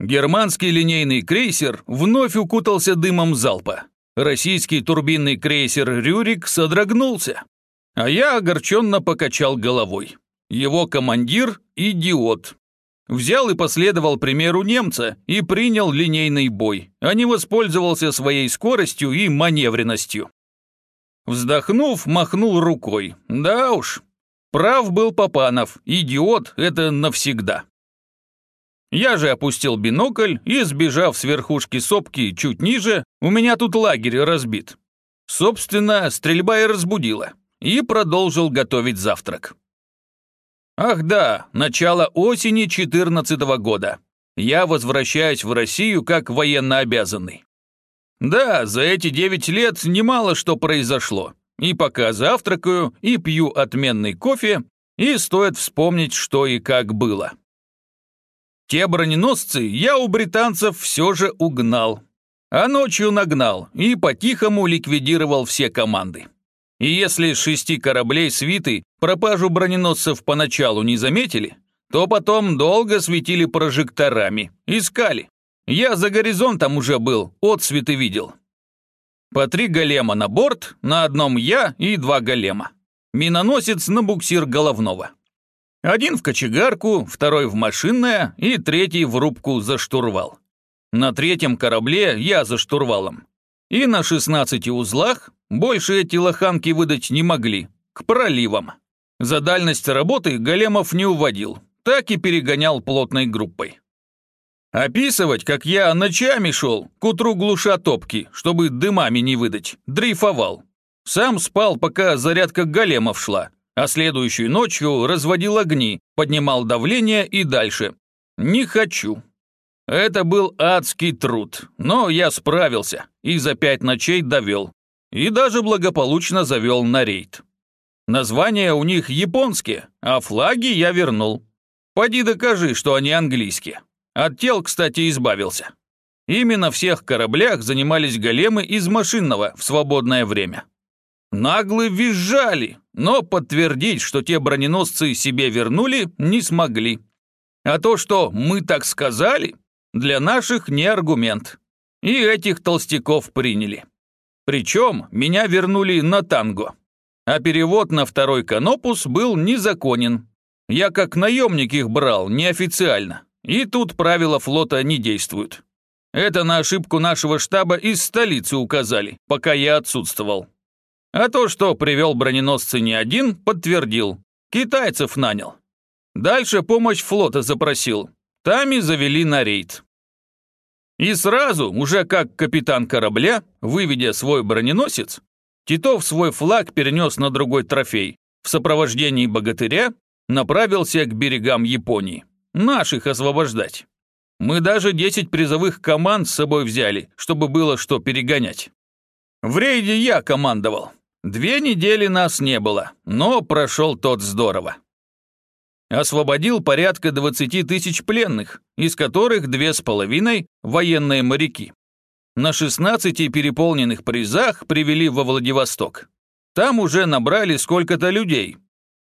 Германский линейный крейсер вновь укутался дымом залпа. Российский турбинный крейсер «Рюрик» содрогнулся. А я огорченно покачал головой. Его командир – идиот. Взял и последовал примеру немца и принял линейный бой, а не воспользовался своей скоростью и маневренностью. Вздохнув, махнул рукой. Да уж, прав был Попанов, идиот – это навсегда. Я же опустил бинокль и, сбежав с верхушки сопки чуть ниже, у меня тут лагерь разбит. Собственно, стрельба и разбудила. И продолжил готовить завтрак. Ах да, начало осени 14 года. Я возвращаюсь в Россию как военнообязанный. Да, за эти 9 лет немало что произошло. И пока завтракаю, и пью отменный кофе, и стоит вспомнить, что и как было. Те броненосцы я у британцев все же угнал. А ночью нагнал и по-тихому ликвидировал все команды. И если с шести кораблей свиты пропажу броненосцев поначалу не заметили, то потом долго светили прожекторами, искали. Я за горизонтом уже был, отсветы видел. По три голема на борт, на одном я и два голема. Миноносец на буксир головного. Один в кочегарку, второй в машинное и третий в рубку за штурвал. На третьем корабле я за штурвалом. И на 16 узлах больше эти лоханки выдать не могли, к проливам. За дальность работы Големов не уводил, так и перегонял плотной группой. Описывать, как я ночами шел, к утру глуша топки, чтобы дымами не выдать, дрейфовал. Сам спал, пока зарядка големов шла, а следующую ночью разводил огни, поднимал давление и дальше. Не хочу. Это был адский труд, но я справился и за пять ночей довел. И даже благополучно завел на рейд. Названия у них японские, а флаги я вернул. Поди докажи, что они английские. От тел, кстати, избавился. Именно всех кораблях занимались големы из машинного в свободное время. Наглы визжали, но подтвердить, что те броненосцы себе вернули, не смогли. А то, что мы так сказали, для наших не аргумент. И этих толстяков приняли. Причем меня вернули на танго. А перевод на второй канопус был незаконен. Я как наемник их брал, неофициально. И тут правила флота не действуют. Это на ошибку нашего штаба из столицы указали, пока я отсутствовал. А то, что привел броненосцы не один, подтвердил. Китайцев нанял. Дальше помощь флота запросил. Там и завели на рейд. И сразу, уже как капитан корабля, выведя свой броненосец, Титов свой флаг перенес на другой трофей, в сопровождении богатыря направился к берегам Японии. Наших освобождать. Мы даже 10 призовых команд с собой взяли, чтобы было что перегонять. В рейде я командовал. Две недели нас не было, но прошел тот здорово освободил порядка 20 тысяч пленных, из которых две с половиной – военные моряки. На 16 переполненных призах привели во Владивосток. Там уже набрали сколько-то людей.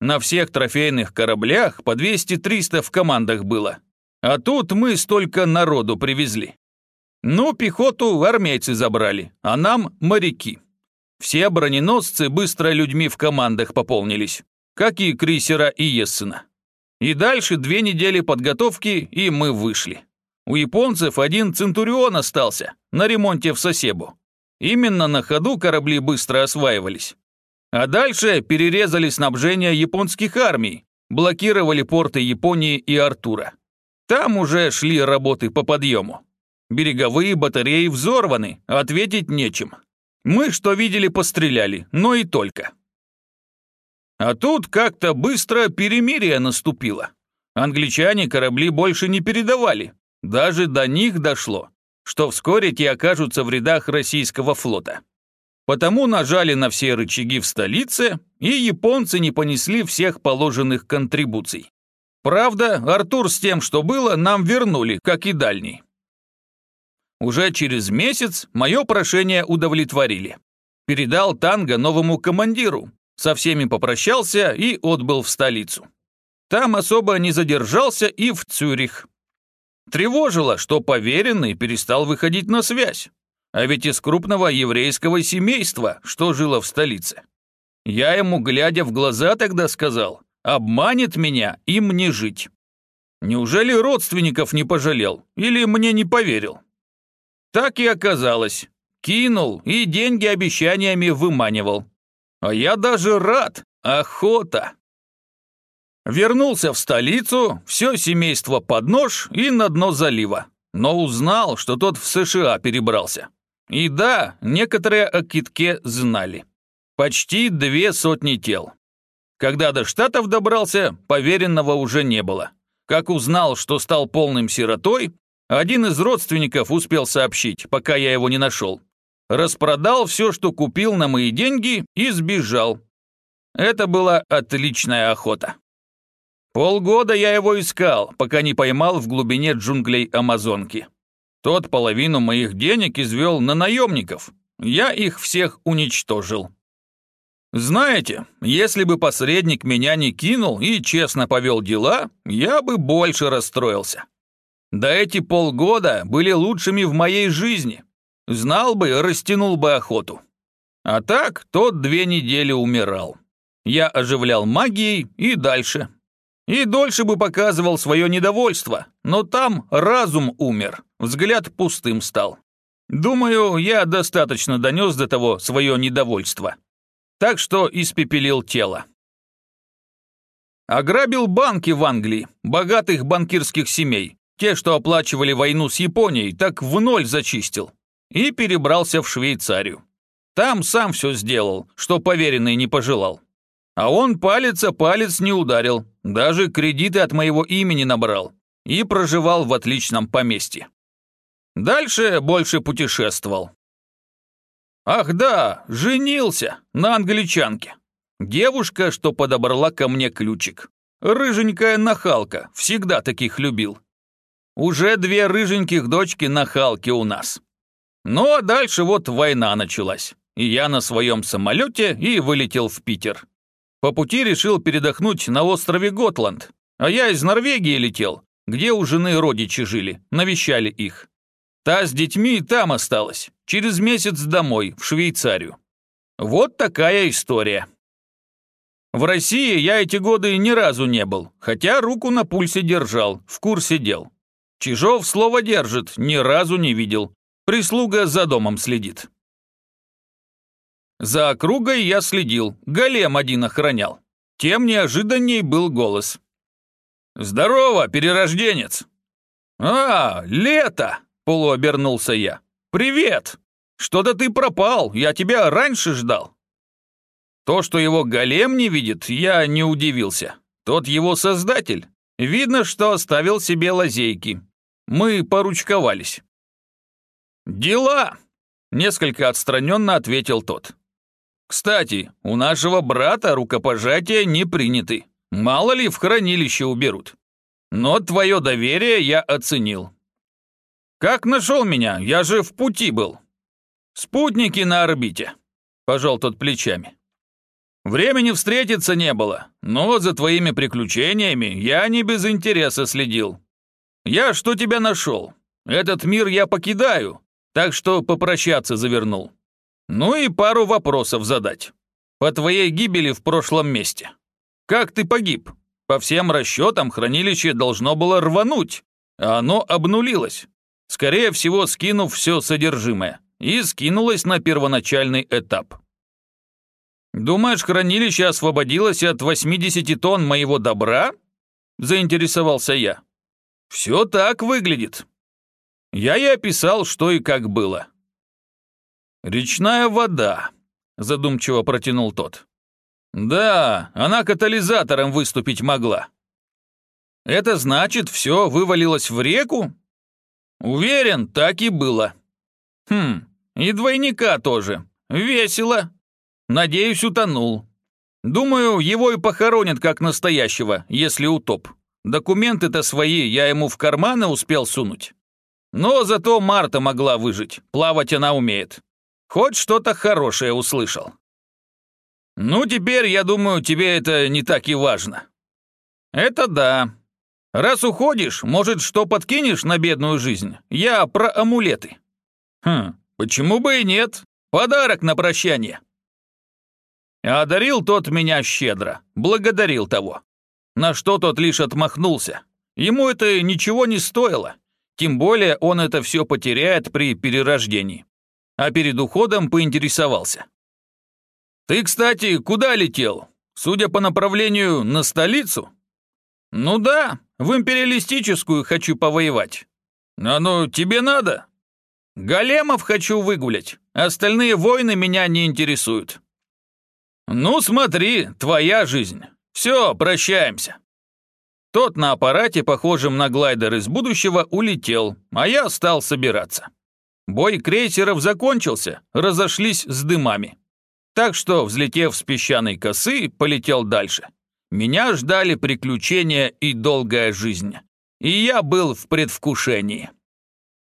На всех трофейных кораблях по 200-300 в командах было. А тут мы столько народу привезли. Ну, пехоту армейцы забрали, а нам моряки. Все броненосцы быстро людьми в командах пополнились, как и крейсера и Ессена. И дальше две недели подготовки, и мы вышли. У японцев один Центурион остался, на ремонте в Сосебу. Именно на ходу корабли быстро осваивались. А дальше перерезали снабжение японских армий, блокировали порты Японии и Артура. Там уже шли работы по подъему. Береговые батареи взорваны, ответить нечем. Мы что видели, постреляли, но и только. А тут как-то быстро перемирие наступило. Англичане корабли больше не передавали. Даже до них дошло, что вскоре те окажутся в рядах российского флота. Потому нажали на все рычаги в столице, и японцы не понесли всех положенных контрибуций. Правда, Артур с тем, что было, нам вернули, как и дальний. Уже через месяц мое прошение удовлетворили. Передал танго новому командиру, со всеми попрощался и отбыл в столицу. Там особо не задержался и в Цюрих. Тревожило, что поверенный перестал выходить на связь. А ведь из крупного еврейского семейства, что жило в столице. Я ему, глядя в глаза, тогда сказал, обманет меня, им не жить. Неужели родственников не пожалел или мне не поверил? Так и оказалось. Кинул и деньги обещаниями выманивал. А я даже рад. Охота. Вернулся в столицу, все семейство под нож и на дно залива. Но узнал, что тот в США перебрался. И да, некоторые о китке знали. Почти две сотни тел. Когда до Штатов добрался, поверенного уже не было. Как узнал, что стал полным сиротой, один из родственников успел сообщить, пока я его не нашел. Распродал все, что купил на мои деньги и сбежал. Это была отличная охота. Полгода я его искал, пока не поймал в глубине джунглей Амазонки. Тот половину моих денег извел на наемников. Я их всех уничтожил. Знаете, если бы посредник меня не кинул и честно повел дела, я бы больше расстроился. Да эти полгода были лучшими в моей жизни. Знал бы, растянул бы охоту. А так, тот две недели умирал. Я оживлял магией и дальше. И дольше бы показывал свое недовольство, но там разум умер, взгляд пустым стал. Думаю, я достаточно донес до того свое недовольство. Так что испепелил тело. Ограбил банки в Англии, богатых банкирских семей. Те, что оплачивали войну с Японией, так в ноль зачистил и перебрался в Швейцарию. Там сам все сделал, что поверенный не пожелал. А он палец о палец не ударил, даже кредиты от моего имени набрал и проживал в отличном поместье. Дальше больше путешествовал. Ах да, женился на англичанке. Девушка, что подобрала ко мне ключик. Рыженькая нахалка, всегда таких любил. Уже две рыженьких дочки нахалки у нас. Ну а дальше вот война началась, и я на своем самолете и вылетел в Питер. По пути решил передохнуть на острове Готланд, а я из Норвегии летел, где у жены родичи жили, навещали их. Та с детьми там осталась, через месяц домой, в Швейцарию. Вот такая история. В России я эти годы ни разу не был, хотя руку на пульсе держал, в курсе дел. Чижов слово держит, ни разу не видел, Прислуга за домом следит. За округой я следил, голем один охранял. Тем неожиданней был голос. «Здорово, перерожденец!» «А, лето!» — полуобернулся я. «Привет! Что-то ты пропал, я тебя раньше ждал». То, что его голем не видит, я не удивился. Тот его создатель. Видно, что оставил себе лазейки. Мы поручковались. «Дела!» – несколько отстраненно ответил тот. «Кстати, у нашего брата рукопожатия не приняты. Мало ли в хранилище уберут. Но твое доверие я оценил. Как нашел меня? Я же в пути был. Спутники на орбите», – пожал тот плечами. «Времени встретиться не было, но за твоими приключениями я не без интереса следил. Я что тебя нашел? Этот мир я покидаю, так что попрощаться завернул. Ну и пару вопросов задать. По твоей гибели в прошлом месте. Как ты погиб? По всем расчетам хранилище должно было рвануть, а оно обнулилось. Скорее всего, скинув все содержимое. И скинулось на первоначальный этап. «Думаешь, хранилище освободилось от 80 тонн моего добра?» Заинтересовался я. «Все так выглядит. Я и описал, что и как было. «Речная вода», — задумчиво протянул тот. «Да, она катализатором выступить могла». «Это значит, все вывалилось в реку?» «Уверен, так и было». «Хм, и двойника тоже. Весело. Надеюсь, утонул. Думаю, его и похоронят как настоящего, если утоп. Документы-то свои я ему в карманы успел сунуть». Но зато Марта могла выжить, плавать она умеет. Хоть что-то хорошее услышал. Ну, теперь, я думаю, тебе это не так и важно. Это да. Раз уходишь, может, что подкинешь на бедную жизнь? Я про амулеты». «Хм, почему бы и нет? Подарок на прощание». Одарил тот меня щедро, благодарил того. На что тот лишь отмахнулся. Ему это ничего не стоило. Тем более он это все потеряет при перерождении. А перед уходом поинтересовался. «Ты, кстати, куда летел? Судя по направлению, на столицу?» «Ну да, в империалистическую хочу повоевать». «А ну, тебе надо?» «Големов хочу выгулять. Остальные войны меня не интересуют». «Ну смотри, твоя жизнь. Все, прощаемся». Тот на аппарате, похожем на глайдер из будущего, улетел, а я стал собираться. Бой крейсеров закончился, разошлись с дымами. Так что, взлетев с песчаной косы, полетел дальше. Меня ждали приключения и долгая жизнь. И я был в предвкушении.